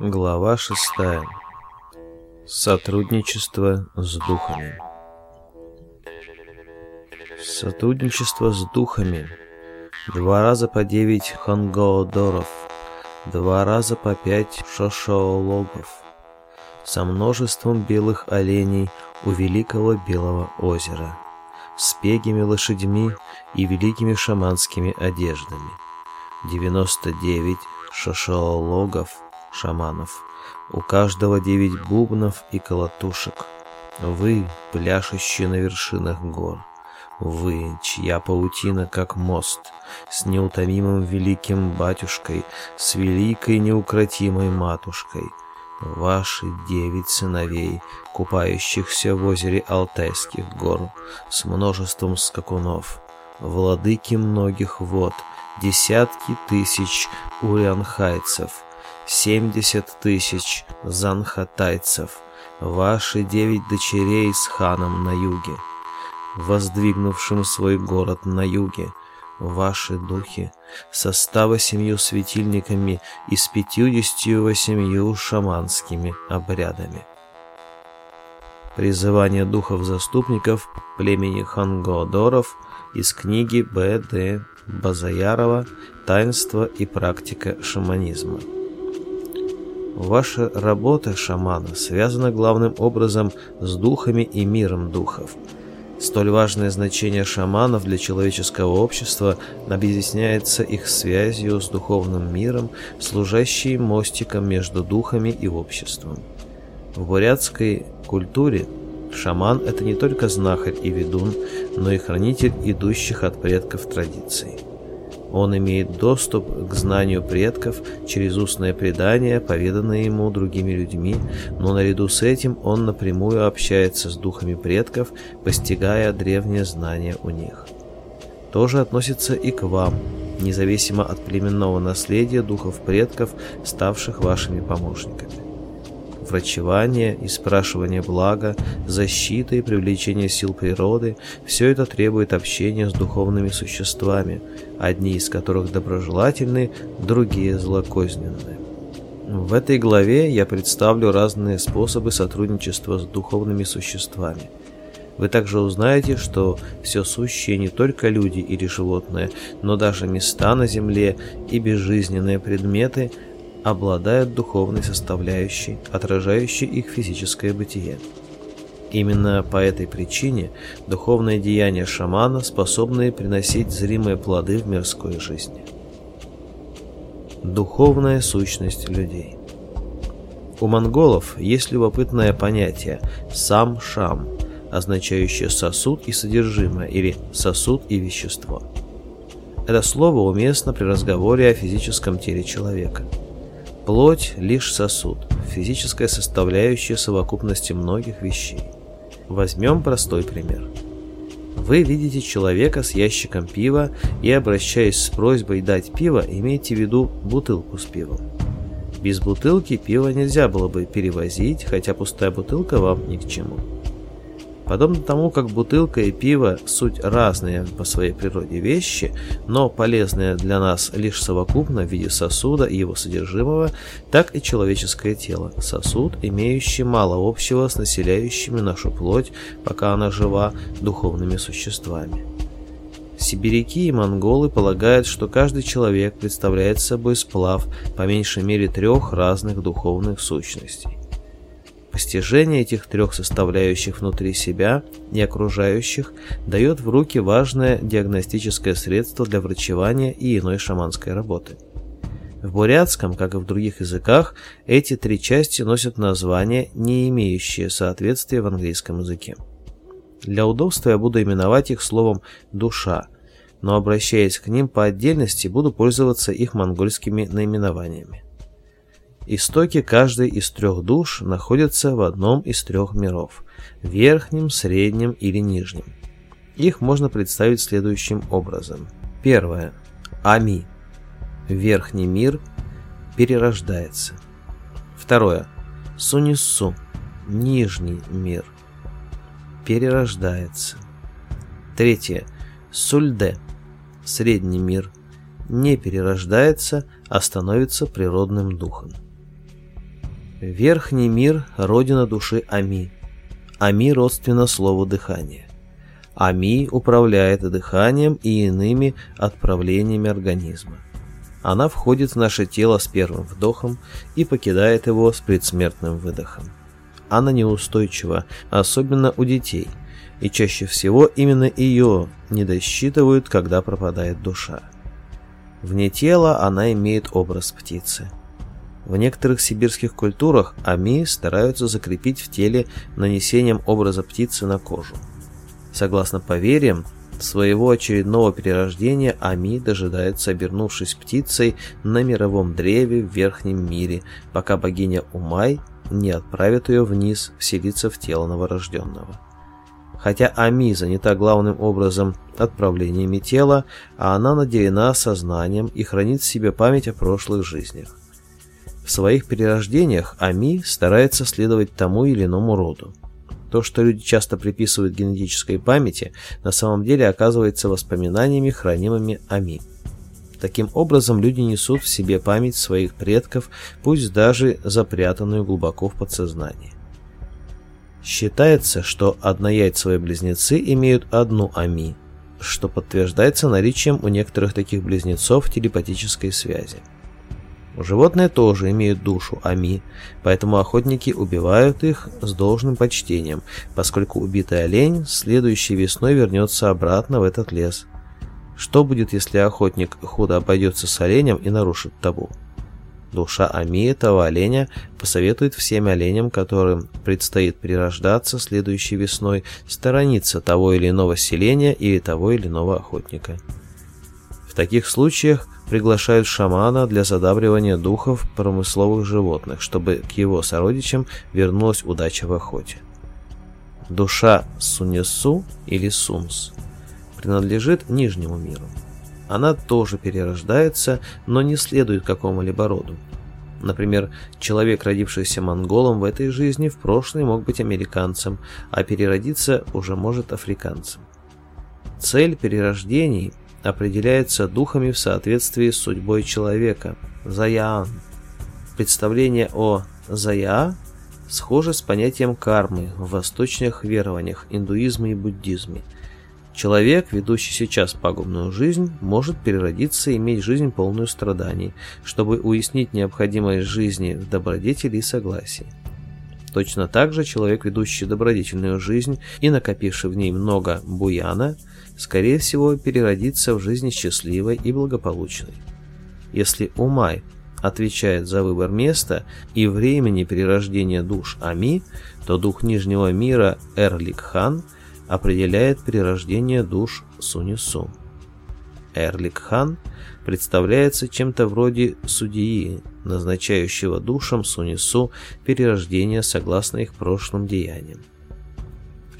Глава шестая. Сотрудничество с духами. Сотрудничество с духами. Два раза по девять ханголодоров. Два раза по пять шошоологов. Со множеством белых оленей у великого белого озера спегими лошадьми и великими шаманскими одеждами. 99 шашалогов шаманов. У каждого 9 бубнов и колотушек. Вы, пляшущие на вершинах гор. Вы, чья паутина как мост, с неутомимым великим батюшкой, с великой неукротимой матушкой — ваши девять сыновей, купающихся в озере Алтайских гор, с множеством скакунов, владыки многих вод, десятки тысяч урянхайцев, семьдесят тысяч занхатайцев, ваши девять дочерей с ханом на юге, воздвигнувшим свой город на юге, ваши духи. со 108 светильниками и с пятьюдесятью восемью шаманскими обрядами. Призывание духов-заступников племени Хангодоров из книги Б.Д. Базаярова «Таинство и практика шаманизма». Ваша работа шамана связана главным образом с духами и миром духов – Столь важное значение шаманов для человеческого общества объясняется их связью с духовным миром, служащей мостиком между духами и обществом. В бурятской культуре шаман – это не только знахарь и ведун, но и хранитель идущих от предков традиций. Он имеет доступ к знанию предков через устное предание, поведанное ему другими людьми, но наряду с этим он напрямую общается с духами предков, постигая древние знания у них. То же относится и к вам, независимо от племенного наследия духов предков, ставших вашими помощниками прочевания и спрашивания блага, защиты и привлечения сил природы – все это требует общения с духовными существами, одни из которых доброжелательны, другие злокозненны. В этой главе я представлю разные способы сотрудничества с духовными существами – вы также узнаете, что все сущее не только люди или животные, но даже места на земле и безжизненные предметы обладают духовной составляющей, отражающей их физическое бытие. Именно по этой причине духовные деяния шамана способны приносить зримые плоды в мирской жизни. Духовная сущность людей У монголов есть любопытное понятие «сам шам», означающее «сосуд и содержимое» или «сосуд и вещество». Это слово уместно при разговоре о физическом теле человека – Плоть – лишь сосуд, физическая составляющая совокупности многих вещей. Возьмем простой пример. Вы видите человека с ящиком пива и, обращаясь с просьбой дать пиво, имеете в виду бутылку с пивом. Без бутылки пива нельзя было бы перевозить, хотя пустая бутылка вам ни к чему. Подобно тому, как бутылка и пиво – суть разные по своей природе вещи, но полезные для нас лишь совокупно в виде сосуда и его содержимого, так и человеческое тело – сосуд, имеющий мало общего с населяющими нашу плоть, пока она жива, духовными существами. Сибиряки и монголы полагают, что каждый человек представляет собой сплав по меньшей мере трех разных духовных сущностей. Постижение этих трех составляющих внутри себя и окружающих дает в руки важное диагностическое средство для врачевания и иной шаманской работы. В бурятском, как и в других языках, эти три части носят названия, не имеющие соответствия в английском языке. Для удобства я буду именовать их словом «душа», но обращаясь к ним по отдельности, буду пользоваться их монгольскими наименованиями. Истоки каждой из трех душ находятся в одном из трех миров – верхнем, среднем или нижнем. Их можно представить следующим образом. Первое. Ами. Верхний мир перерождается. Второе. Сунису. Нижний мир перерождается. Третье. Сульде. Средний мир не перерождается, а становится природным духом. Верхний мир – родина души Ами. Ами родственно слову дыхание. Ами управляет дыханием и иными отправлениями организма. Она входит в наше тело с первым вдохом и покидает его с предсмертным выдохом. Она неустойчива, особенно у детей, и чаще всего именно ее недосчитывают, когда пропадает душа. Вне тела она имеет образ птицы – в некоторых сибирских культурах ами стараются закрепить в теле нанесением образа птицы на кожу. Согласно поверьям, своего очередного перерождения Ами дожидается, обернувшись птицей на мировом древе в верхнем мире, пока богиня Умай не отправит ее вниз вселиться в тело новорожденного. Хотя Ами занята главным образом отправлениями тела, а она наделена сознанием и хранит в себе память о прошлых жизнях. В своих перерождениях Ами старается следовать тому или иному роду. То, что люди часто приписывают генетической памяти, на самом деле оказывается воспоминаниями, хранимыми Ами. Таким образом, люди несут в себе память своих предков, пусть даже запрятанную глубоко в подсознании. Считается, что однояйцевые близнецы имеют одну ами, что подтверждается наличием у некоторых таких близнецов телепатической связи. Животные тоже имеют душу, ами, поэтому охотники убивают их с должным почтением, поскольку убитый олень следующей весной вернется обратно в этот лес. Что будет, если охотник худо обойдется с оленем и нарушит табу? Душа Ами этого оленя посоветует всем оленям, которым предстоит прирождаться следующей весной, сторониться того или иного селения или того или иного охотника. В таких случаях приглашают шамана для задабривания духов промысловых животных, чтобы к его сородичам вернулась удача в охоте. Душа Сунесу или Сунс принадлежит нижнему миру. Она тоже перерождается, но не следует какому-либо роду. Например, человек, родившийся монголом в этой жизни, в прошлой мог быть американцем, а переродиться уже может африканцем. Цель перерождений определяется духами в соответствии с судьбой человека. Заяан. Представление о Зая схоже с понятием кармы в восточных верованиях, индуизме и буддизме. Человек, ведущий сейчас пагубную жизнь, может переродиться и иметь жизнь полную страданий, чтобы уяснить необходимость жизни в добродетели и согласии. Точно так же человек, ведущий добродетельную жизнь и накопивший в ней много буяна – скорее всего, переродится в жизни счастливой и благополучной. Если Умай отвечает за выбор места и времени перерождения душ Ами, то дух Нижнего мира Эрлик-хан определяет перерождение душ Сунису. Эрлик-хан представляется чем-то вроде судьи, назначающего душам Сунису перерождение согласно их прошлым деяниям.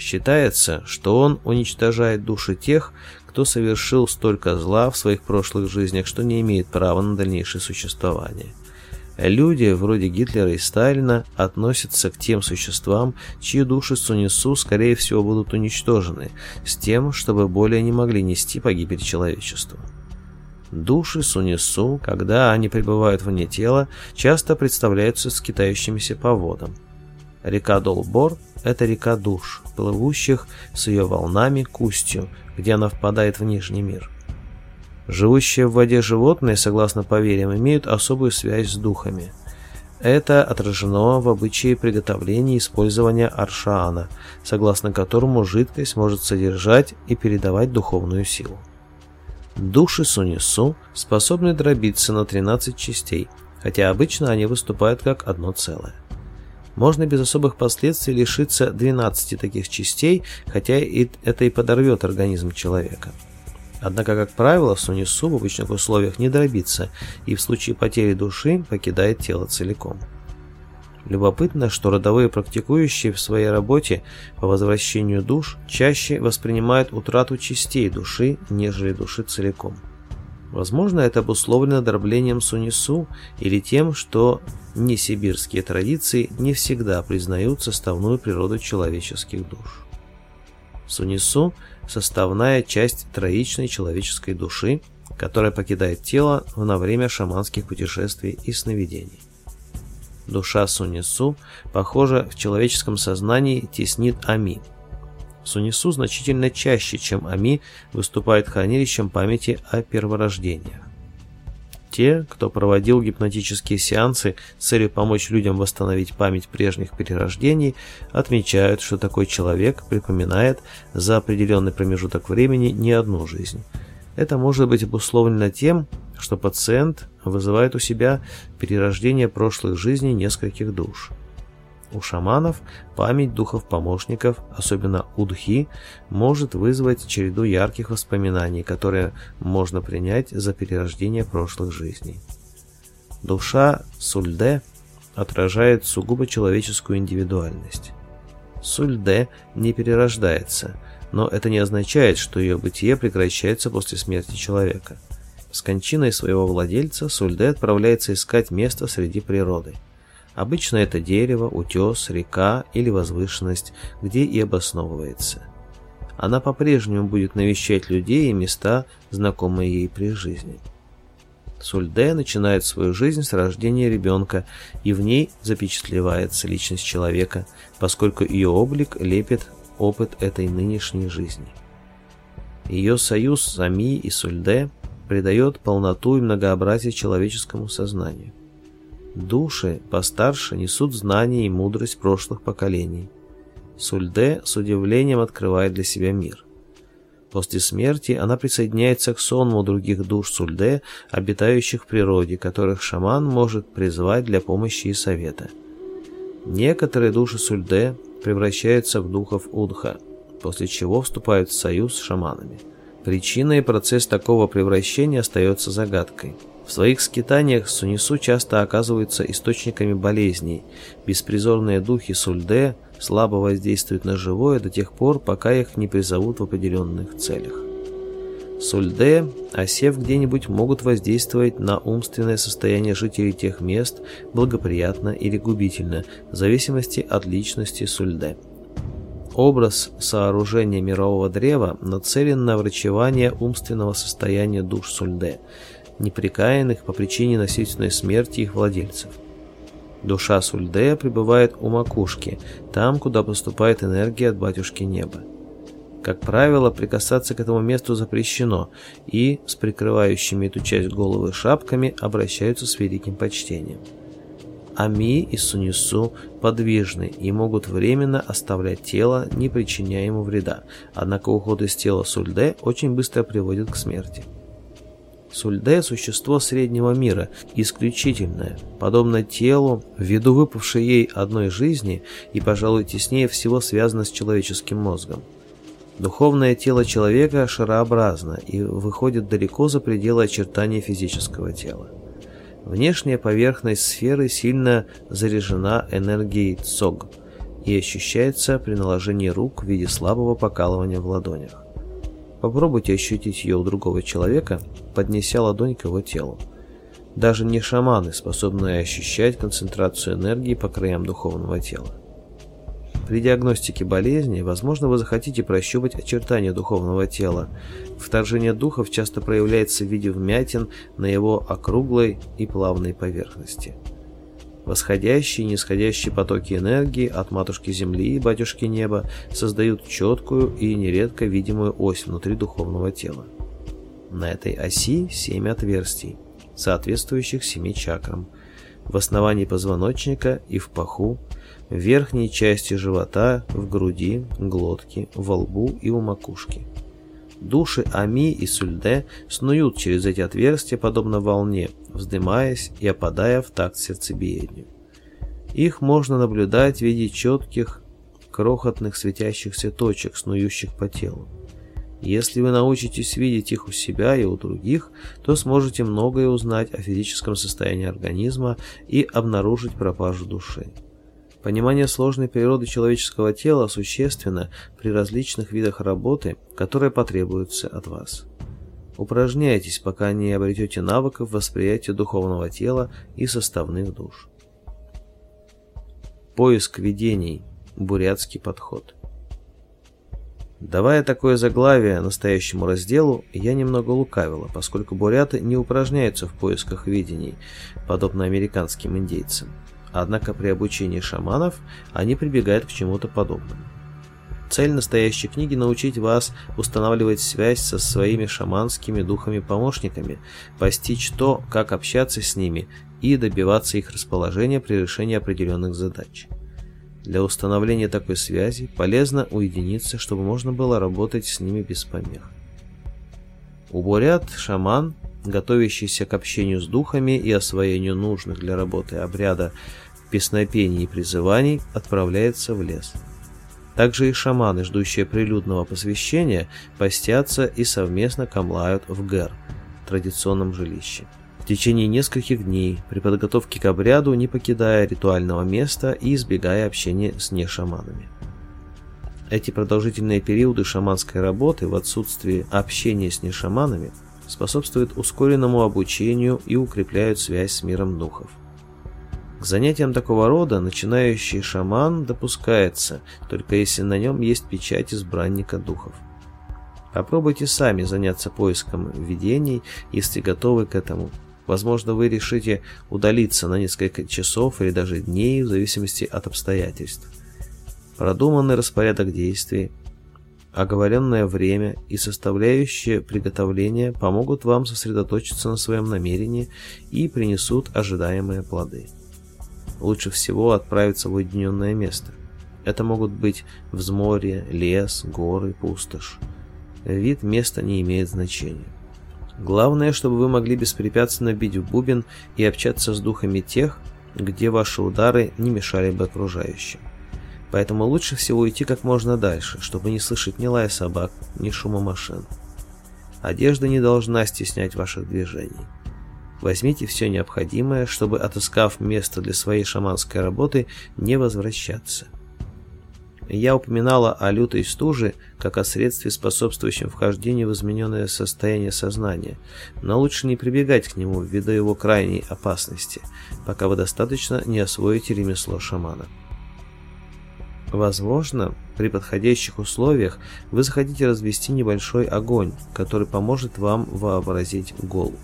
Считается, что он уничтожает души тех, кто совершил столько зла в своих прошлых жизнях, что не имеет права на дальнейшее существование. Люди, вроде Гитлера и Сталина, относятся к тем существам, чьи души Сунису, скорее всего, будут уничтожены, с тем, чтобы более не могли нести погибель человечеству. Души Сунису, когда они пребывают вне тела, часто представляются скитающимися по водам. Река Долбор – это река душ плывущих с ее волнами кустью, где она впадает в Нижний мир. Живущие в воде животные, согласно поверьям, имеют особую связь с духами. Это отражено в обычае приготовления и использования аршаана, согласно которому жидкость может содержать и передавать духовную силу. Души Сунису способны дробиться на 13 частей, хотя обычно они выступают как одно целое. Можно без особых последствий лишиться 12 таких частей, хотя и это и подорвет организм человека. Однако, как правило, сунису в обычных условиях не дробится и в случае потери души покидает тело целиком. Любопытно, что родовые практикующие в своей работе по возвращению душ чаще воспринимают утрату частей души, нежели души целиком. Возможно, это обусловлено дроблением сунису или тем, что несибирские традиции не всегда признают составную природу человеческих душ. Сунису – составная часть троичной человеческой души, которая покидает тело на время шаманских путешествий и сновидений. Душа Сунису, похоже, в человеческом сознании теснит Ами, Сунису значительно чаще, чем Ами, выступает хранилищем памяти о перворождениях. Те, кто проводил гипнотические сеансы с целью помочь людям восстановить память прежних перерождений, отмечают, что такой человек припоминает за определенный промежуток времени не одну жизнь. Это может быть обусловлено тем, что пациент вызывает у себя перерождение прошлых жизней нескольких душ у шаманов память духов-помощников, особенно у духи, может вызвать череду ярких воспоминаний, которые можно принять за перерождение прошлых жизней. Душа Сульде отражает сугубо человеческую индивидуальность. Сульде не перерождается, но это не означает, что ее бытие прекращается после смерти человека. С кончиной своего владельца Сульде отправляется искать место среди природы – Обычно это дерево, утес, река или возвышенность, где и обосновывается. Она по-прежнему будет навещать людей и места, знакомые ей при жизни. Сульде начинает свою жизнь с рождения ребенка, и в ней запечатлевается личность человека, поскольку ее облик лепит опыт этой нынешней жизни. Ее союз Сами и Сульде придает полноту и многообразие человеческому сознанию души постарше несут знания и мудрость прошлых поколений. Сульде с удивлением открывает для себя мир. После смерти она присоединяется к сонму других душ Сульде, обитающих в природе, которых шаман может призвать для помощи и совета. Некоторые души Сульде превращаются в духов Удха, после чего вступают в союз с шаманами. Причина и процесс такого превращения остается загадкой – в своих скитаниях Сунису часто оказываются источниками болезней. Беспризорные духи Сульде слабо воздействуют на живое до тех пор, пока их не призовут в определенных целях. Сульде, осев где-нибудь, могут воздействовать на умственное состояние жителей тех мест благоприятно или губительно, в зависимости от личности Сульде. Образ сооружения мирового древа нацелен на врачевание умственного состояния душ Сульде – неприкаянных по причине насильственной смерти их владельцев. Душа Сульдея пребывает у макушки, там, куда поступает энергия от батюшки неба. Как правило, прикасаться к этому месту запрещено, и с прикрывающими эту часть головы шапками обращаются с великим почтением. Ами и Сунису подвижны и могут временно оставлять тело, не причиняя ему вреда, однако уход из тела Сульде очень быстро приводит к смерти. Сульдесу существо среднего мира, исключительное, подобно телу, ввиду выпавшей ей одной жизни и, пожалуй, теснее всего связано с человеческим мозгом. Духовное тело человека шарообразно и выходит далеко за пределы очертаний физического тела. Внешняя поверхность сферы сильно заряжена энергией цог и ощущается при наложении рук в виде слабого покалывания в ладонях. Попробуйте ощутить ее у другого человека, поднеся ладонь к его телу. Даже не шаманы способны ощущать концентрацию энергии по краям духовного тела. При диагностике болезни, возможно, вы захотите прощупать очертания духовного тела. Вторжение духов часто проявляется в виде вмятин на его округлой и плавной поверхности. Восходящие и нисходящие потоки энергии от матушки Земли и батюшки неба создают четкую и нередко видимую ось внутри духовного тела. На этой оси семь отверстий, соответствующих семи чакрам, в основании позвоночника и в паху, в верхней части живота, в груди, глотке, во лбу и у макушки – Души Ами и Сульде снуют через эти отверстия, подобно волне, вздымаясь и опадая в такт сердцебиению. Их можно наблюдать в виде четких, крохотных светящихся точек, снующих по телу. Если вы научитесь видеть их у себя и у других, то сможете многое узнать о физическом состоянии организма и обнаружить пропажу души. Понимание сложной природы человеческого тела существенно при различных видах работы, которые потребуются от вас. Упражняйтесь, пока не обретете навыков восприятия духовного тела и составных душ. Поиск видений. Бурятский подход. Давая такое заглавие настоящему разделу, я немного лукавила, поскольку буряты не упражняются в поисках видений, подобно американским индейцам. Однако при обучении шаманов они прибегают к чему-то подобному. Цель настоящей книги – научить вас устанавливать связь со своими шаманскими духами-помощниками, постичь то, как общаться с ними и добиваться их расположения при решении определенных задач. Для установления такой связи полезно уединиться, чтобы можно было работать с ними без помех. У бурят шаман готовящийся к общению с духами и освоению нужных для работы обряда песнопений и призываний, отправляется в лес. Также и шаманы, ждущие прилюдного посвящения, постятся и совместно камлают в гер, традиционном жилище. В течение нескольких дней при подготовке к обряду, не покидая ритуального места и избегая общения с нешаманами. Эти продолжительные периоды шаманской работы в отсутствии общения с нешаманами – способствует ускоренному обучению и укрепляют связь с миром духов. К занятиям такого рода начинающий шаман допускается, только если на нем есть печать избранника духов. Попробуйте сами заняться поиском видений, если готовы к этому. Возможно, вы решите удалиться на несколько часов или даже дней в зависимости от обстоятельств. Продуманный распорядок действий – Оговоренное время и составляющие приготовления помогут вам сосредоточиться на своем намерении и принесут ожидаемые плоды. Лучше всего отправиться в уединенное место. Это могут быть взморье, лес, горы, пустошь. Вид места не имеет значения. Главное, чтобы вы могли беспрепятственно бить в бубен и общаться с духами тех, где ваши удары не мешали бы окружающим. Поэтому лучше всего уйти как можно дальше, чтобы не слышать ни лая собак, ни шума машин. Одежда не должна стеснять ваших движений. Возьмите все необходимое, чтобы, отыскав место для своей шаманской работы, не возвращаться. Я упоминала о лютой стуже, как о средстве, способствующем вхождению в измененное состояние сознания, но лучше не прибегать к нему ввиду его крайней опасности, пока вы достаточно не освоите ремесло шамана. Возможно, при подходящих условиях вы захотите развести небольшой огонь, который поможет вам вообразить гол.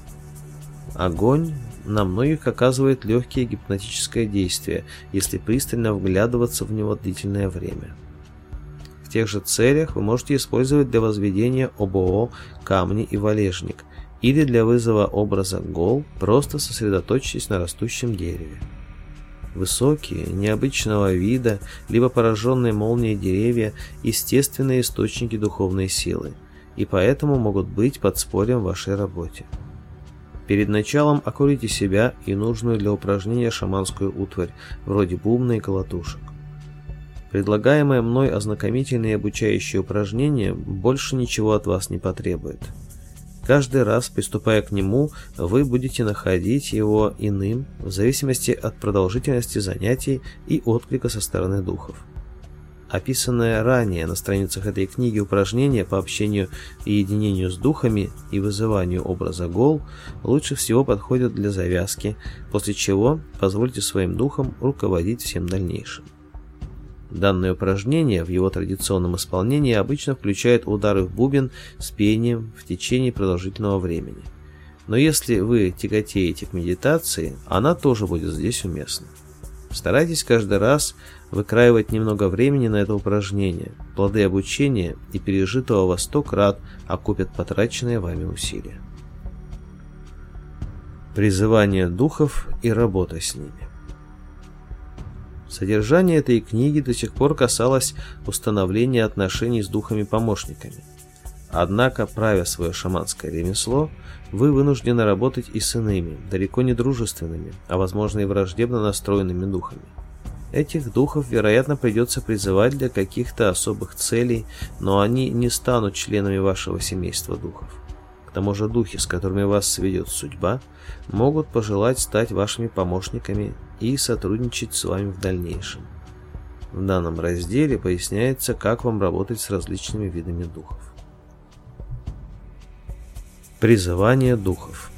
Огонь на многих оказывает легкое гипнотическое действие, если пристально вглядываться в него длительное время. В тех же целях вы можете использовать для возведения ОБО камни и валежник, или для вызова образа гол просто сосредоточьтесь на растущем дереве. Высокие, необычного вида, либо пораженные молнией деревья – естественные источники духовной силы, и поэтому могут быть под спором в вашей работе. Перед началом окурите себя и нужную для упражнения шаманскую утварь, вроде бубна и колотушек. Предлагаемое мной ознакомительные и обучающие упражнения больше ничего от вас не потребует. Каждый раз, приступая к нему, вы будете находить его иным в зависимости от продолжительности занятий и отклика со стороны духов. Описанное ранее на страницах этой книги упражнения по общению и единению с духами и вызыванию образа гол лучше всего подходят для завязки, после чего позвольте своим духам руководить всем дальнейшим. Данное упражнение в его традиционном исполнении обычно включает удары в бубен с пением в течение продолжительного времени. Но если вы тяготеете к медитации, она тоже будет здесь уместна. Старайтесь каждый раз выкраивать немного времени на это упражнение. Плоды обучения и пережитого во сто крат окупят потраченные вами усилия. Призывание духов и работа с ними. Содержание этой книги до сих пор касалось установления отношений с духами-помощниками. Однако, правя свое шаманское ремесло, вы вынуждены работать и с иными, далеко не дружественными, а возможно и враждебно настроенными духами. Этих духов, вероятно, придется призывать для каких-то особых целей, но они не станут членами вашего семейства духов. К тому же духи, с которыми вас сведет судьба – могут пожелать стать вашими помощниками и сотрудничать с вами в дальнейшем. В данном разделе поясняется, как вам работать с различными видами духов. Призывание духов.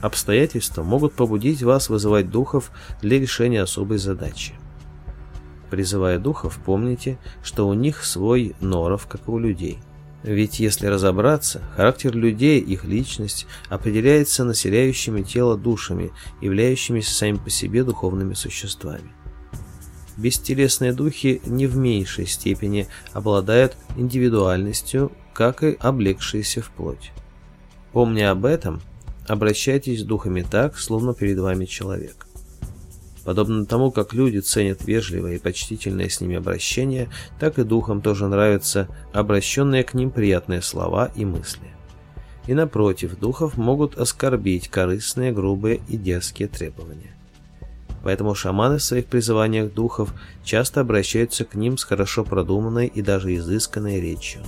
Обстоятельства могут побудить вас вызывать духов для решения особой задачи. Призывая духов, помните, что у них свой норов, как и у людей – ведь если разобраться, характер людей, их личность определяется населяющими тело душами, являющимися сами по себе духовными существами. Бестелесные духи не в меньшей степени обладают индивидуальностью, как и облегшиеся в плоть. Помня об этом, обращайтесь с духами так, словно перед вами человек. Подобно тому, как люди ценят вежливое и почтительное с ними обращение, так и духам тоже нравятся обращенные к ним приятные слова и мысли. И напротив, духов могут оскорбить корыстные, грубые и дерзкие требования. Поэтому шаманы в своих призываниях духов часто обращаются к ним с хорошо продуманной и даже изысканной речью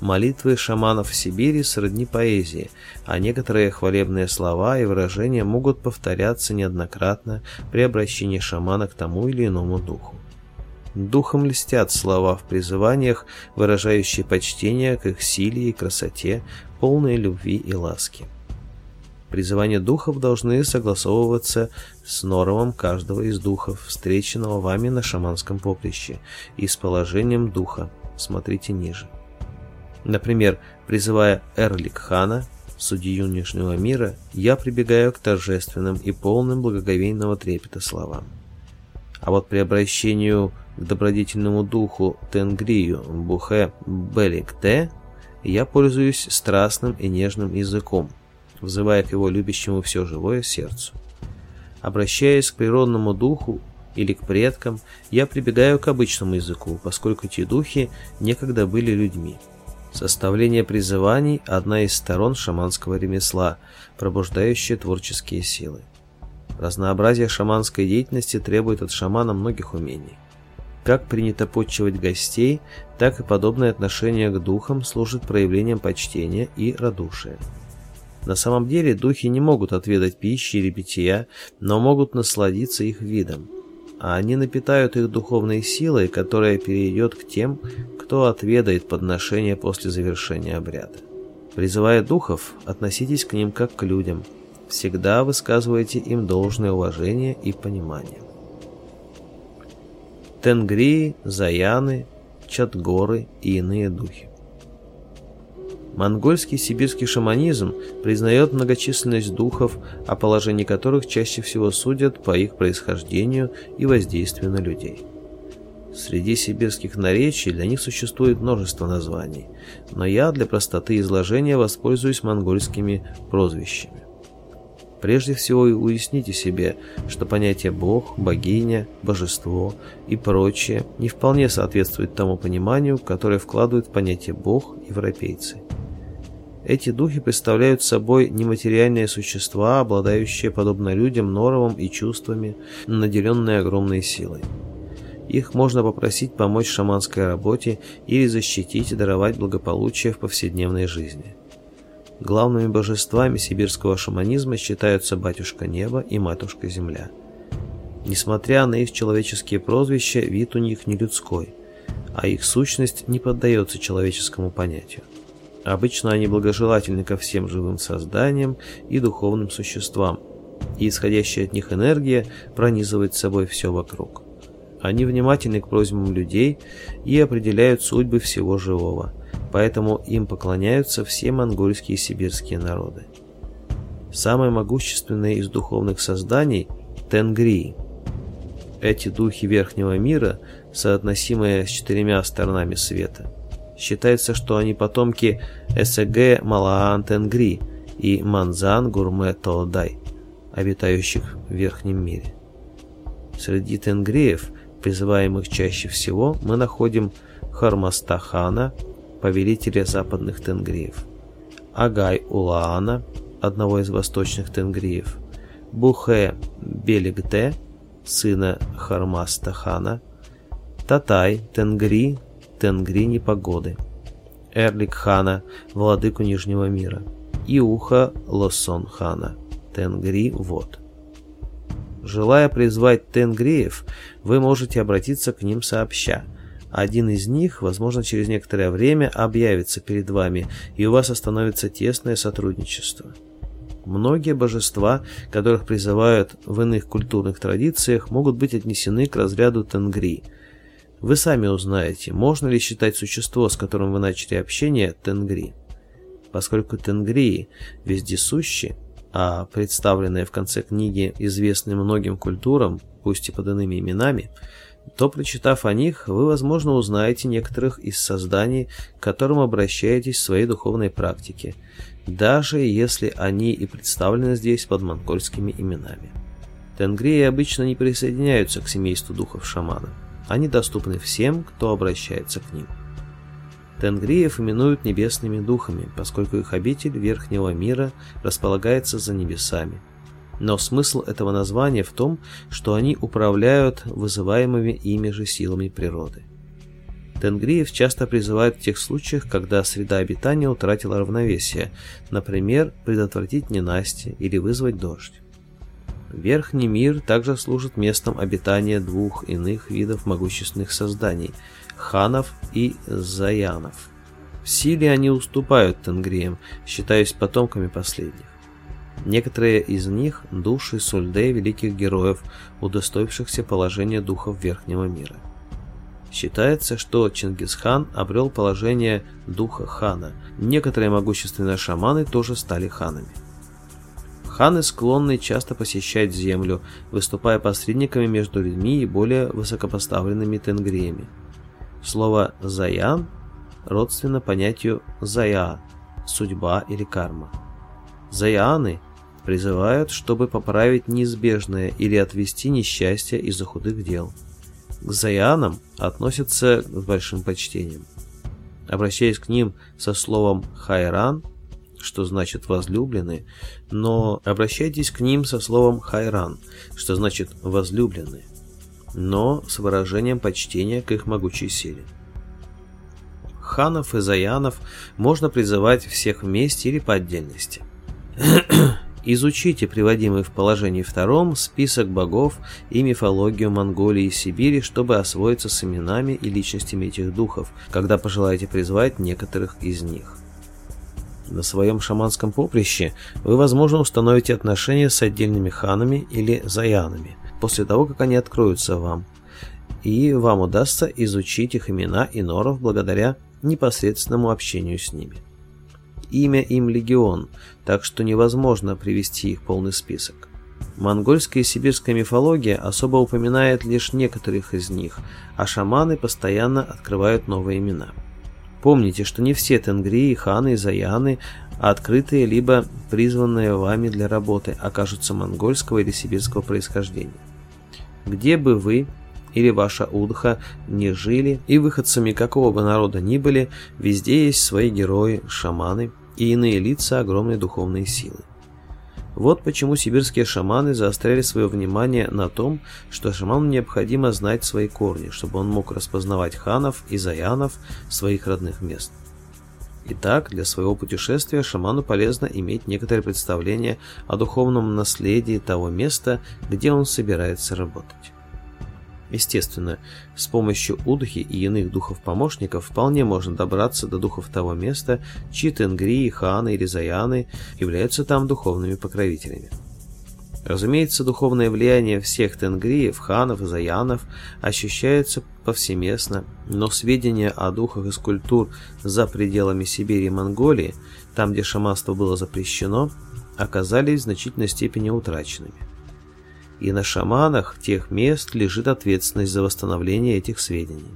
молитвы шаманов Сибири сродни поэзии, а некоторые хвалебные слова и выражения могут повторяться неоднократно при обращении шамана к тому или иному духу. Духом льстят слова в призываниях, выражающие почтение к их силе и красоте, полные любви и ласки. Призывания духов должны согласовываться с нормом каждого из духов, встреченного вами на шаманском поприще, и с положением духа. Смотрите ниже. Например, призывая Эрликхана, судью Нижнего мира, я прибегаю к торжественным и полным благоговейного трепета словам. А вот при обращению к добродетельному духу Тенгрию Бухе Беликте я пользуюсь страстным и нежным языком, взывая к его любящему все живое сердцу. Обращаясь к природному духу или к предкам, я прибегаю к обычному языку, поскольку те духи некогда были людьми. Составление призываний – одна из сторон шаманского ремесла, пробуждающая творческие силы. Разнообразие шаманской деятельности требует от шамана многих умений. Как принято подчивать гостей, так и подобное отношение к духам служит проявлением почтения и радушия. На самом деле духи не могут отведать пищи или питья, но могут насладиться их видом – а они напитают их духовной силой, которая перейдет к тем, кто отведает подношение после завершения обряда. Призывая духов, относитесь к ним как к людям. Всегда высказывайте им должное уважение и понимание. Тенгри, Заяны, Чатгоры и иные духи. Монгольский сибирский шаманизм признает многочисленность духов, о положении которых чаще всего судят по их происхождению и воздействию на людей. Среди сибирских наречий для них существует множество названий, но я для простоты изложения воспользуюсь монгольскими прозвищами. Прежде всего уясните себе, что понятие «бог», «богиня», «божество» и прочее не вполне соответствует тому пониманию, которое вкладывают в понятие «бог» европейцы. Эти духи представляют собой нематериальные существа, обладающие, подобно людям, норовом и чувствами, наделенные огромной силой. Их можно попросить помочь шаманской работе или защитить и даровать благополучие в повседневной жизни. Главными божествами сибирского шаманизма считаются Батюшка Небо и Матушка Земля. Несмотря на их человеческие прозвища, вид у них не людской, а их сущность не поддается человеческому понятию. Обычно они благожелательны ко всем живым созданиям и духовным существам, и исходящая от них энергия пронизывает собой все вокруг. Они внимательны к просьбам людей и определяют судьбы всего живого поэтому им поклоняются все монгольские и сибирские народы. Самое могущественное из духовных созданий – Тенгри. Эти духи верхнего мира, соотносимые с четырьмя сторонами света. Считается, что они потомки Эсэгэ Малаан Тенгри и Манзан Гурме Толдай, обитающих в верхнем мире. Среди тенгриев, призываемых чаще всего, мы находим Хармастахана, повелителя западных тенгриев. Агай Улаана, одного из восточных тенгриев. Бухе Белегде, сына Хармаста хана. Татай, Тенгри, Тенгри непогоды. Эрлик хана, владыку Нижнего мира. Иуха Лосон хана, Тенгри вот. Желая призвать тенгриев, вы можете обратиться к ним сообща – один из них, возможно, через некоторое время объявится перед вами, и у вас остановится тесное сотрудничество. Многие божества, которых призывают в иных культурных традициях, могут быть отнесены к разряду тенгри. Вы сами узнаете, можно ли считать существо, с которым вы начали общение, тенгри. Поскольку тенгри вездесущи, а представленные в конце книги известны многим культурам, пусть и под иными именами, то прочитав о них, вы, возможно, узнаете некоторых из созданий, к которым обращаетесь в своей духовной практике, даже если они и представлены здесь под монгольскими именами. Тенгрии обычно не присоединяются к семейству духов шамана. Они доступны всем, кто обращается к ним. Тенгриев именуют небесными духами, поскольку их обитель верхнего мира располагается за небесами – но смысл этого названия в том, что они управляют вызываемыми ими же силами природы. Тенгриев часто призывает в тех случаях, когда среда обитания утратила равновесие, например, предотвратить ненастье или вызвать дождь. Верхний мир также служит местом обитания двух иных видов могущественных созданий – ханов и заянов. В силе они уступают тенгриям, считаясь потомками последних. Некоторые из них – души сульдей великих героев, удостоившихся положения духов Верхнего мира. Считается, что Чингисхан обрел положение духа хана. Некоторые могущественные шаманы тоже стали ханами. Ханы склонны часто посещать землю, выступая посредниками между людьми и более высокопоставленными тенгриями. Слово «заян» родственно понятию «зая» – судьба или карма. Заяны призывают, чтобы поправить неизбежное или отвести несчастье из-за худых дел. К заянам относятся с большим почтением. Обращаясь к ним со словом «хайран», что значит «возлюбленные», но обращайтесь к ним со словом «хайран», что значит «возлюбленные», но с выражением почтения к их могучей силе ханов и заянов можно призывать всех вместе или по отдельности. Изучите приводимый в положении втором список богов и мифологию Монголии и Сибири, чтобы освоиться с именами и личностями этих духов, когда пожелаете призвать некоторых из них. На своем шаманском поприще вы, возможно, установите отношения с отдельными ханами или заянами, после того, как они откроются вам, и вам удастся изучить их имена и норов благодаря непосредственному общению с ними имя им легион, так что невозможно привести их полный список. Монгольская и сибирская мифология особо упоминает лишь некоторых из них, а шаманы постоянно открывают новые имена. Помните, что не все тенгрии, ханы и заяны, открытые либо призванные вами для работы, окажутся монгольского или сибирского происхождения. Где бы вы или ваша удха не жили, и выходцами какого бы народа ни были, везде есть свои герои, шаманы и иные лица огромной духовной силы. Вот почему сибирские шаманы заостряли свое внимание на том, что шаману необходимо знать свои корни, чтобы он мог распознавать ханов и заянов своих родных мест. Итак, для своего путешествия шаману полезно иметь некоторое представление о духовном наследии того места, где он собирается работать. Естественно, с помощью удухи и иных духов-помощников вполне можно добраться до духов того места, чьи тенгрии, ханы или заяны являются там духовными покровителями. Разумеется, духовное влияние всех тенгриев, ханов и заянов ощущается повсеместно, но сведения о духах из культур за пределами Сибири и Монголии, там, где шаманство было запрещено, оказались в значительной степени утраченными и на шаманах тех мест лежит ответственность за восстановление этих сведений.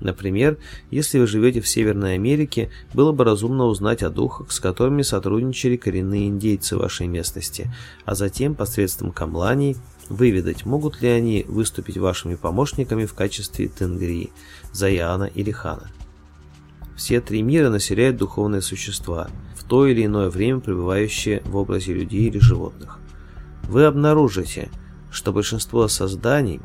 Например, если вы живете в Северной Америке, было бы разумно узнать о духах, с которыми сотрудничали коренные индейцы вашей местности, а затем посредством камланий выведать, могут ли они выступить вашими помощниками в качестве тенгри, заяна или хана. Все три мира населяют духовные существа, в то или иное время пребывающие в образе людей или животных вы обнаружите, что большинство созданий,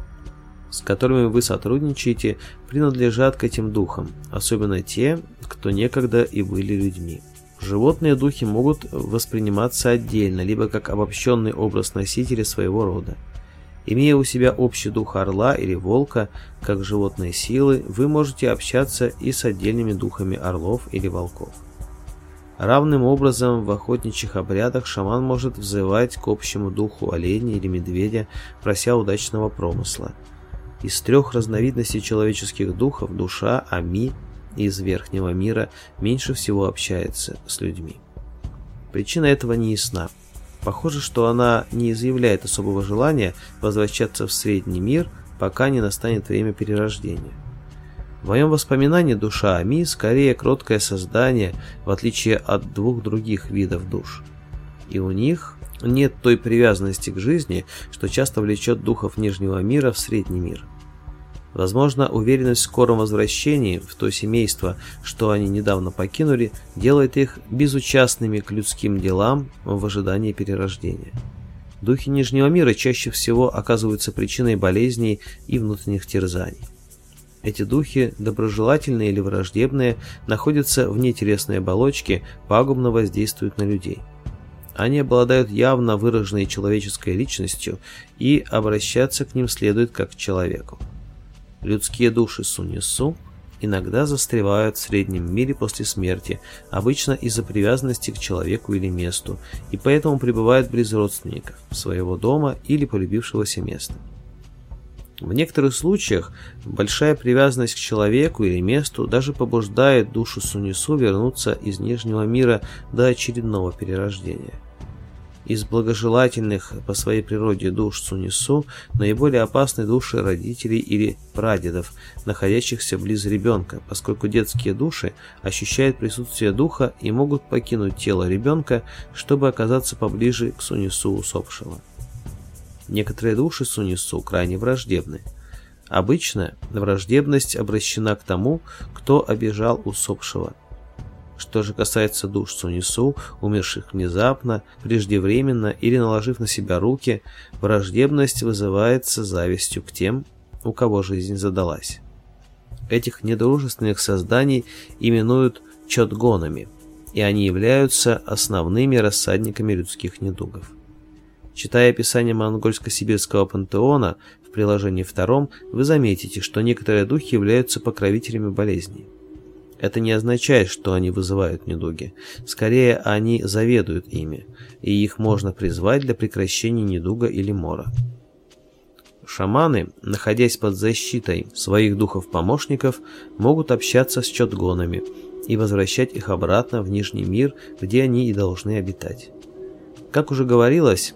с которыми вы сотрудничаете, принадлежат к этим духам, особенно те, кто некогда и были людьми. Животные духи могут восприниматься отдельно, либо как обобщенный образ носителя своего рода. Имея у себя общий дух орла или волка, как животные силы, вы можете общаться и с отдельными духами орлов или волков. Равным образом в охотничьих обрядах шаман может взывать к общему духу оленя или медведя, прося удачного промысла. Из трех разновидностей человеческих духов душа Ами из верхнего мира меньше всего общается с людьми. Причина этого не ясна. Похоже, что она не изъявляет особого желания возвращаться в средний мир, пока не настанет время перерождения. В моем воспоминании душа Ами скорее кроткое создание, в отличие от двух других видов душ. И у них нет той привязанности к жизни, что часто влечет духов Нижнего мира в Средний мир. Возможно, уверенность в скором возвращении в то семейство, что они недавно покинули, делает их безучастными к людским делам в ожидании перерождения. Духи Нижнего мира чаще всего оказываются причиной болезней и внутренних терзаний. Эти духи, доброжелательные или враждебные, находятся в телесной оболочке, пагубно воздействуют на людей. Они обладают явно выраженной человеческой личностью, и обращаться к ним следует как к человеку. Людские души Сунису иногда застревают в среднем мире после смерти, обычно из-за привязанности к человеку или месту, и поэтому пребывают близ родственников, своего дома или полюбившегося места. В некоторых случаях большая привязанность к человеку или месту даже побуждает душу Сунису вернуться из нижнего мира до очередного перерождения. Из благожелательных по своей природе душ Сунису наиболее опасны души родителей или прадедов, находящихся близ ребенка, поскольку детские души ощущают присутствие духа и могут покинуть тело ребенка, чтобы оказаться поближе к Сунису усопшего. Некоторые души сунются крайне враждебны. Обычно враждебность обращена к тому, кто обижал усопшего. Что же касается душ Сунису, умерших внезапно, преждевременно или наложив на себя руки, враждебность вызывается завистью к тем, у кого жизнь задалась. Этих недружественных созданий именуют чотгонами, и они являются основными рассадниками людских недугов. Читая описание монгольско-сибирского пантеона в приложении втором, вы заметите, что некоторые духи являются покровителями болезней. Это не означает, что они вызывают недуги. Скорее, они заведуют ими, и их можно призвать для прекращения недуга или мора. Шаманы, находясь под защитой своих духов-помощников, могут общаться с чотгонами и возвращать их обратно в Нижний мир, где они и должны обитать. Как уже говорилось,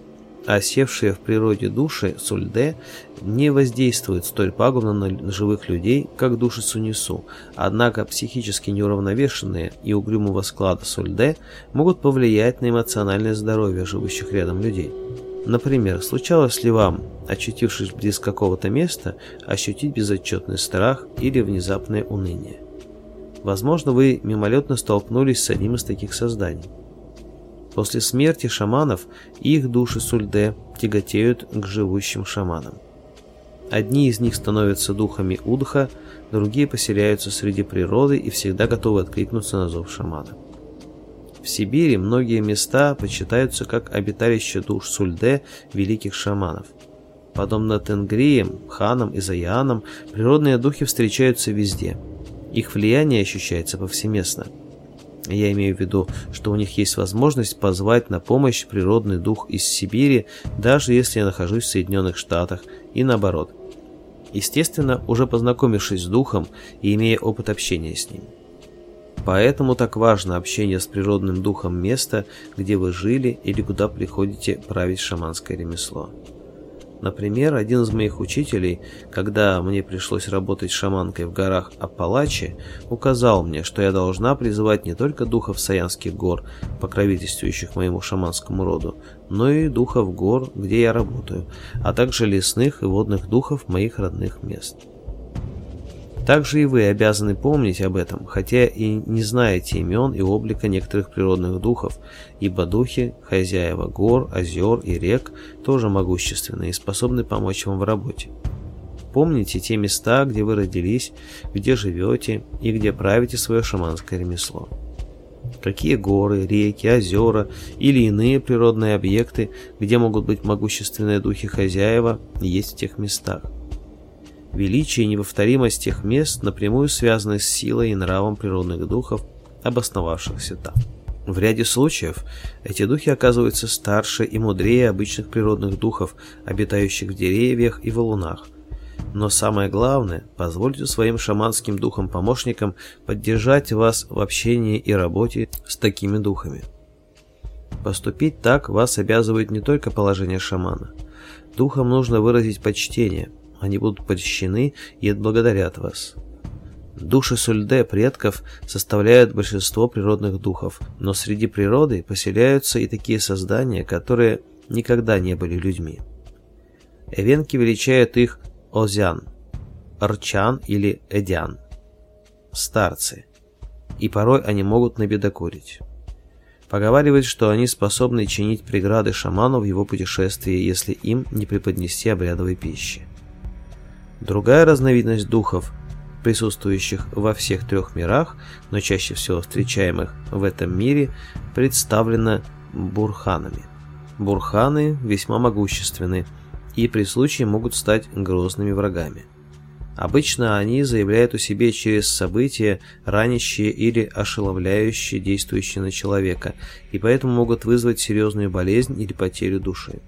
а осевшие в природе души Сульде не воздействуют столь пагубно на живых людей, как души Сунису, однако психически неуравновешенные и угрюмого склада Сульде могут повлиять на эмоциональное здоровье живущих рядом людей. Например, случалось ли вам, очутившись близ какого-то места, ощутить безотчетный страх или внезапное уныние? Возможно, вы мимолетно столкнулись с одним из таких созданий. После смерти шаманов их души Сульде тяготеют к живущим шаманам. Одни из них становятся духами Удха, другие поселяются среди природы и всегда готовы откликнуться на зов шамана. В Сибири многие места почитаются как обиталище душ Сульде великих шаманов. Подобно Тенгриям, Ханам и Заяанам, природные духи встречаются везде. Их влияние ощущается повсеместно – я имею в виду, что у них есть возможность позвать на помощь природный дух из Сибири, даже если я нахожусь в Соединенных Штатах, и наоборот. Естественно, уже познакомившись с духом и имея опыт общения с ним. Поэтому так важно общение с природным духом места, где вы жили или куда приходите править шаманское ремесло. Например, один из моих учителей, когда мне пришлось работать шаманкой в горах Апалачи, указал мне, что я должна призывать не только духов Саянских гор, покровительствующих моему шаманскому роду, но и духов гор, где я работаю, а также лесных и водных духов моих родных мест. Также и вы обязаны помнить об этом, хотя и не знаете имен и облика некоторых природных духов, ибо духи, хозяева гор, озер и рек, тоже могущественны и способны помочь вам в работе. Помните те места, где вы родились, где живете и где правите свое шаманское ремесло. Какие горы, реки, озера или иные природные объекты, где могут быть могущественные духи хозяева, есть в тех местах. Величие и неповторимость тех мест напрямую связаны с силой и нравом природных духов, обосновавшихся там. В ряде случаев эти духи оказываются старше и мудрее обычных природных духов, обитающих в деревьях и валунах. Но самое главное, позвольте своим шаманским духам-помощникам поддержать вас в общении и работе с такими духами. Поступить так вас обязывает не только положение шамана. Духам нужно выразить почтение – они будут польщены и отблагодарят вас. Души Сульде предков составляют большинство природных духов, но среди природы поселяются и такие создания, которые никогда не были людьми. Эвенки величают их Озян, Арчан или Эдян, старцы, и порой они могут набедокурить. Поговаривают, что они способны чинить преграды шаману в его путешествии, если им не преподнести обрядовой пищи. Другая разновидность духов, присутствующих во всех трех мирах, но чаще всего встречаемых в этом мире, представлена бурханами. Бурханы весьма могущественны и при случае могут стать грозными врагами. Обычно они заявляют о себе через события, ранящие или ошеломляющие действующие на человека, и поэтому могут вызвать серьезную болезнь или потерю души.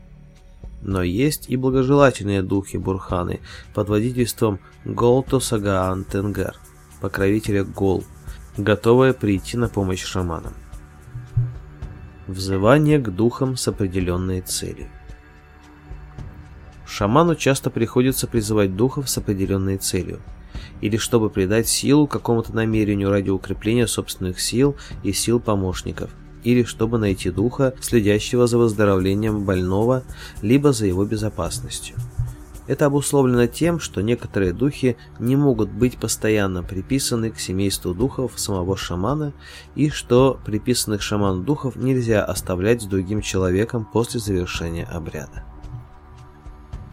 Но есть и благожелательные духи Бурханы под водительством Голтосагаан Тенгар, покровителя Гол, готовые прийти на помощь шаманам. Взывание к духам с определенной целью. Шаману часто приходится призывать духов с определенной целью, или чтобы придать силу какому-то намерению ради укрепления собственных сил и сил помощников – или чтобы найти духа, следящего за выздоровлением больного, либо за его безопасностью. Это обусловлено тем, что некоторые духи не могут быть постоянно приписаны к семейству духов самого шамана, и что приписанных шаману духов нельзя оставлять с другим человеком после завершения обряда.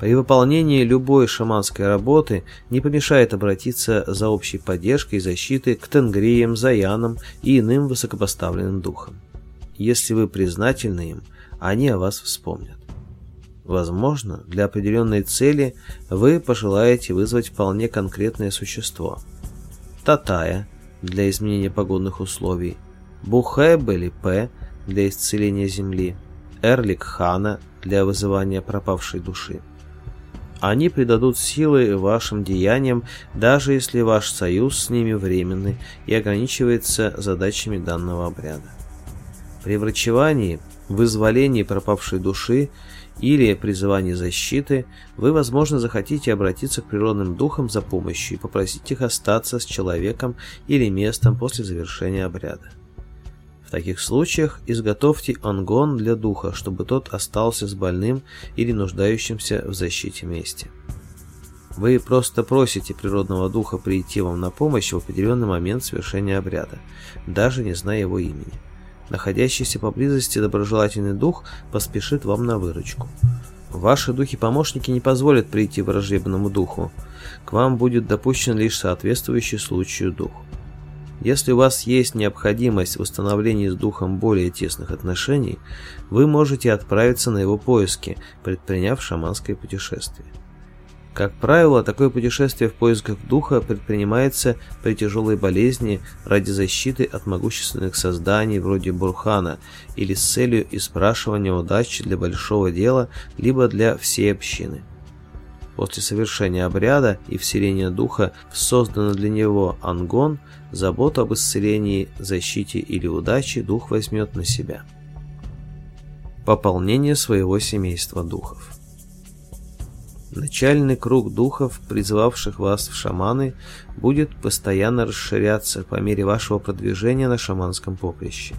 При выполнении любой шаманской работы не помешает обратиться за общей поддержкой и защитой к тенгриям, заянам и иным высокопоставленным духам если вы признательны им, они о вас вспомнят. Возможно, для определенной цели вы пожелаете вызвать вполне конкретное существо. Татая для изменения погодных условий, Бухеб или П для исцеления земли, Эрлик Хана для вызывания пропавшей души. Они придадут силы вашим деяниям, даже если ваш союз с ними временный и ограничивается задачами данного обряда. При врачевании, в пропавшей души или призывании защиты, вы, возможно, захотите обратиться к природным духам за помощью и попросить их остаться с человеком или местом после завершения обряда. В таких случаях изготовьте ангон для духа, чтобы тот остался с больным или нуждающимся в защите месте. Вы просто просите природного духа прийти вам на помощь в определенный момент совершения обряда, даже не зная его имени находящийся поблизости доброжелательный дух поспешит вам на выручку. Ваши духи-помощники не позволят прийти враждебному духу. К вам будет допущен лишь соответствующий случаю дух. Если у вас есть необходимость в установлении с духом более тесных отношений, вы можете отправиться на его поиски, предприняв шаманское путешествие. Как правило, такое путешествие в поисках духа предпринимается при тяжелой болезни ради защиты от могущественных созданий вроде Бурхана или с целью испрашивания удачи для большого дела либо для всей общины. После совершения обряда и вселения духа в созданный для него ангон, забота об исцелении, защите или удаче дух возьмет на себя. Пополнение своего семейства духов. Начальный круг духов, призывавших вас в шаманы, будет постоянно расширяться по мере вашего продвижения на шаманском поприще.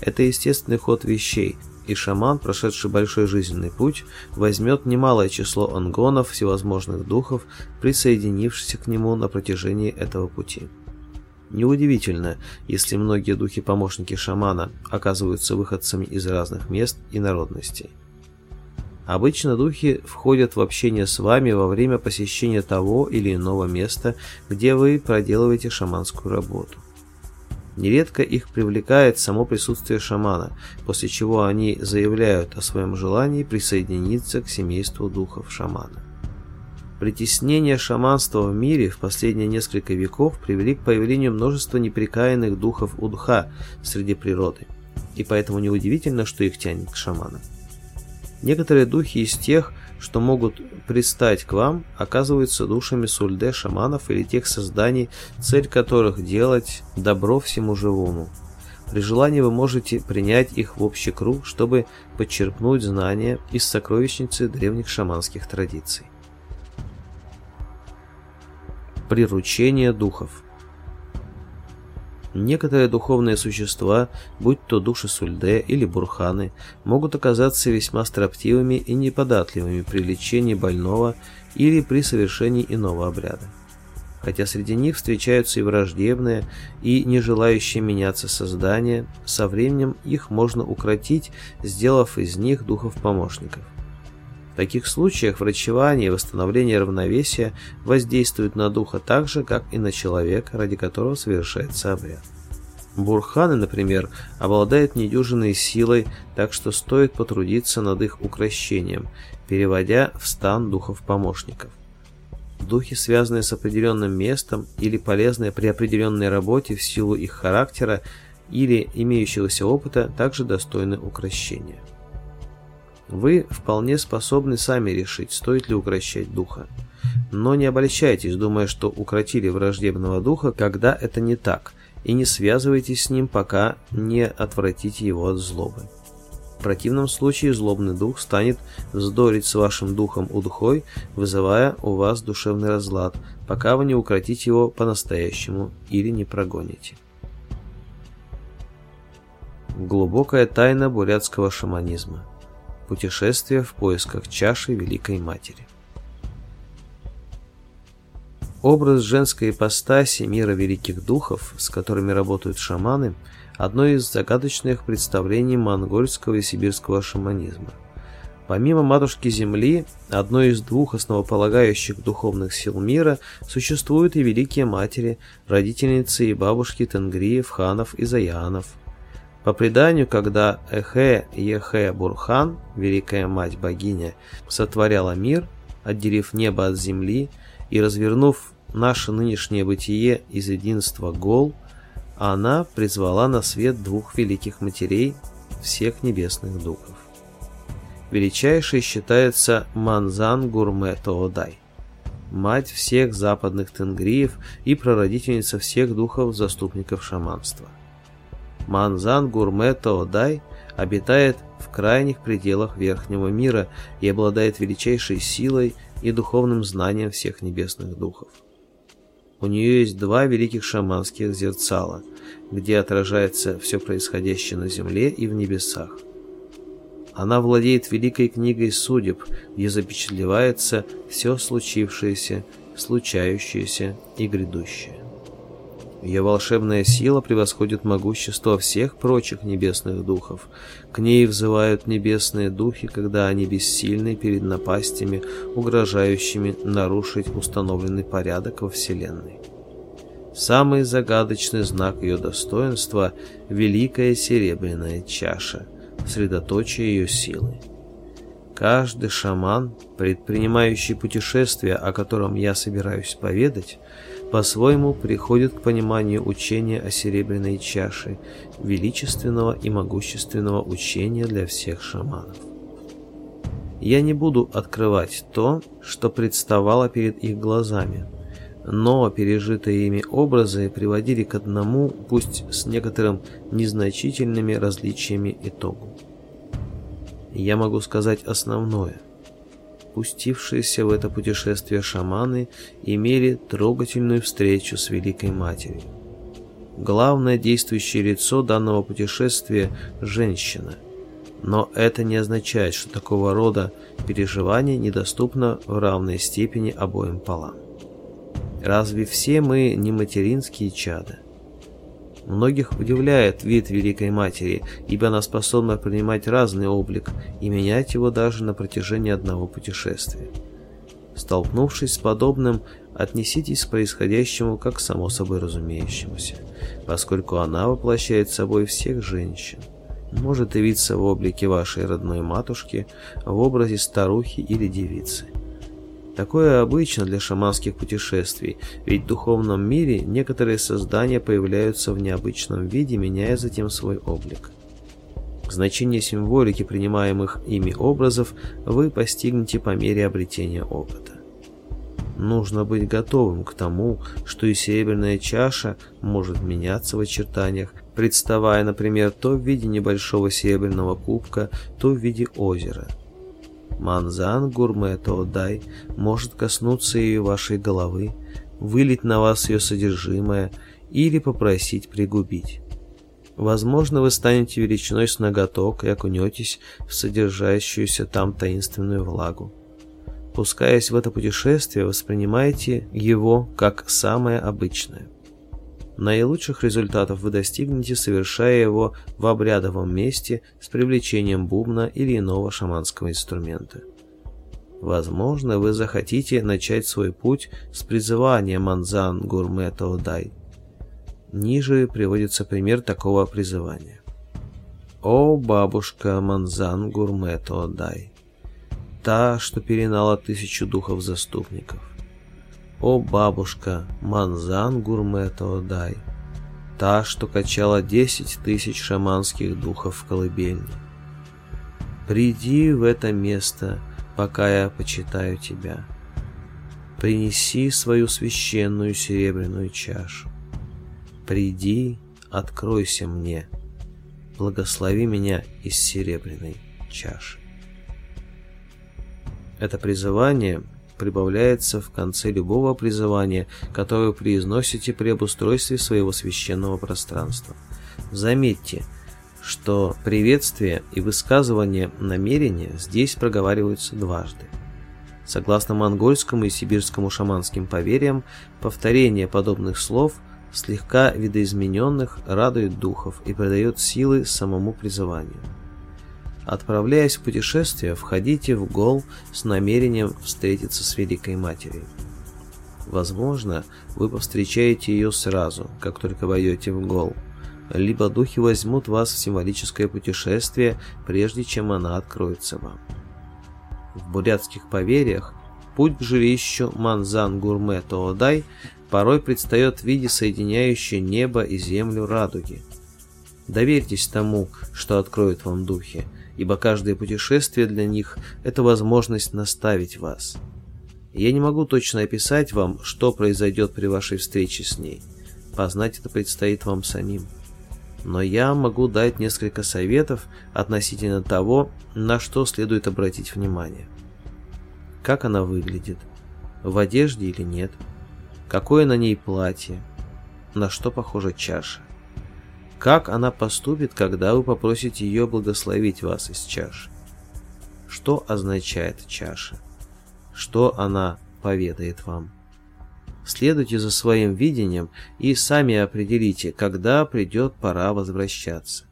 Это естественный ход вещей, и шаман, прошедший большой жизненный путь, возьмет немалое число ангонов всевозможных духов, присоединившихся к нему на протяжении этого пути. Неудивительно, если многие духи-помощники шамана оказываются выходцами из разных мест и народностей. Обычно духи входят в общение с вами во время посещения того или иного места, где вы проделываете шаманскую работу. Нередко их привлекает само присутствие шамана, после чего они заявляют о своем желании присоединиться к семейству духов шамана. Притеснение шаманства в мире в последние несколько веков привели к появлению множества неприкаянных духов удха среди природы, и поэтому неудивительно, что их тянет к шаманам. Некоторые духи из тех, что могут пристать к вам, оказываются душами сульде, шаманов или тех созданий, цель которых делать добро всему живому. При желании вы можете принять их в общий круг, чтобы подчерпнуть знания из сокровищницы древних шаманских традиций. Приручение духов – Некоторые духовные существа, будь то души сульде или бурханы, могут оказаться весьма строптивыми и неподатливыми при лечении больного или при совершении иного обряда. Хотя среди них встречаются и враждебные, и не желающие меняться создания, со временем их можно укротить, сделав из них духов-помощников. В таких случаях врачевание и восстановление равновесия воздействуют на духа так же, как и на человека, ради которого совершается обряд. Бурханы, например, обладают недюжиной силой, так что стоит потрудиться над их укращением, переводя в стан духов-помощников. Духи, связанные с определенным местом или полезные при определенной работе в силу их характера или имеющегося опыта, также достойны укращения. Вы вполне способны сами решить, стоит ли укращать духа. Но не обольщайтесь, думая, что укротили враждебного духа, когда это не так, и не связывайтесь с ним, пока не отвратите его от злобы. В противном случае злобный дух станет вздорить с вашим духом удухой, вызывая у вас душевный разлад, пока вы не укротите его по-настоящему или не прогоните. Глубокая тайна бурятского шаманизма – путешествие в поисках чаши Великой Матери. Образ женской ипостаси мира великих духов, с которыми работают шаманы, одно из загадочных представлений монгольского и сибирского шаманизма. Помимо Матушки Земли, одной из двух основополагающих духовных сил мира, существуют и великие матери, родительницы и бабушки тенгриев, ханов и заянов – по преданию, когда Эхе Ехе Бурхан, Великая Мать Богиня, сотворяла мир, отделив небо от земли и развернув наше нынешнее бытие из единства Гол, она призвала на свет двух великих матерей, всех небесных духов. Величайшей считается Манзан Гурме Тоодай, мать всех западных тенгриев и прародительница всех духов заступников шаманства – Манзан Гурме Таодай обитает в крайних пределах Верхнего мира и обладает величайшей силой и духовным знанием всех небесных духов. У нее есть два великих шаманских зерцала, где отражается все происходящее на земле и в небесах. Она владеет великой книгой судеб, где запечатлевается все случившееся, случающееся и грядущее. Ее волшебная сила превосходит могущество всех прочих небесных духов. К ней взывают небесные духи, когда они бессильны перед напастями, угрожающими нарушить установленный порядок во Вселенной. Самый загадочный знак ее достоинства – великая серебряная чаша, средоточие ее силы. Каждый шаман, предпринимающий путешествие, о котором я собираюсь поведать – по-своему приходит к пониманию учения о серебряной чаше, величественного и могущественного учения для всех шаманов. Я не буду открывать то, что представало перед их глазами, но пережитые ими образы приводили к одному, пусть с некоторым незначительными различиями итогу. Я могу сказать основное опустившиеся в это путешествие шаманы имели трогательную встречу с Великой Матерью. Главное действующее лицо данного путешествия – женщина. Но это не означает, что такого рода переживание недоступно в равной степени обоим полам. Разве все мы не материнские чада? Многих удивляет вид Великой Матери, ибо она способна принимать разный облик и менять его даже на протяжении одного путешествия. Столкнувшись с подобным, отнеситесь к происходящему как само собой разумеющемуся, поскольку она воплощает собой всех женщин. Может явиться в облике вашей родной матушки, в образе старухи или девицы. Такое обычно для шаманских путешествий, ведь в духовном мире некоторые создания появляются в необычном виде, меняя затем свой облик. Значение символики принимаемых ими образов вы постигнете по мере обретения опыта. Нужно быть готовым к тому, что и серебряная чаша может меняться в очертаниях, представая, например, то в виде небольшого серебряного кубка, то в виде озера – манзан гурмета дай, может коснуться ее вашей головы, вылить на вас ее содержимое или попросить пригубить. Возможно, вы станете величиной с ноготок и окунетесь в содержащуюся там таинственную влагу. Пускаясь в это путешествие, воспринимайте его как самое обычное. Наилучших результатов вы достигнете, совершая его в обрядовом месте с привлечением бубна или иного шаманского инструмента. Возможно, вы захотите начать свой путь с призывания Манзан Гурме Таудай. Ниже приводится пример такого призывания. О, бабушка Манзан Гурме Таудай, та, что перенала тысячу духов-заступников, «О, бабушка, Манзан Гурметова дай!» Та, что качала десять тысяч шаманских духов в колыбельне. «Приди в это место, пока я почитаю тебя. Принеси свою священную серебряную чашу. Приди, откройся мне. Благослови меня из серебряной чаши». Это призывание – прибавляется в конце любого призывания, которое произносите при обустройстве своего священного пространства. Заметьте, что приветствие и высказывание намерения здесь проговариваются дважды. Согласно монгольскому и сибирскому шаманским поверьям, повторение подобных слов, слегка видоизмененных, радует духов и придает силы самому призыванию. Отправляясь в путешествие, входите в гол с намерением встретиться с Великой Матерью. Возможно, вы повстречаете ее сразу, как только войдете в гол. Либо духи возьмут вас в символическое путешествие, прежде чем она откроется вам. В бурятских поверьях путь к жилищу Манзан Гурме Тоодай порой предстает в виде соединяющей небо и землю радуги. Доверьтесь тому, что откроют вам духи, ибо каждое путешествие для них – это возможность наставить вас. Я не могу точно описать вам, что произойдет при вашей встрече с ней. Познать это предстоит вам самим. Но я могу дать несколько советов относительно того, на что следует обратить внимание. Как она выглядит? В одежде или нет? Какое на ней платье? На что похожа чаша? Как она поступит, когда вы попросите ее благословить вас из чаши? Что означает чаша? Что она поведает вам? Следуйте за своим видением и сами определите, когда придет пора возвращаться.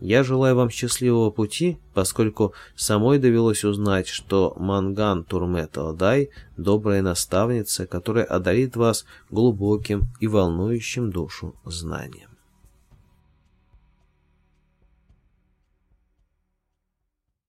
Я желаю вам счастливого пути, поскольку самой довелось узнать, что Манган Турмет Алдай – добрая наставница, которая одарит вас глубоким и волнующим душу знанием.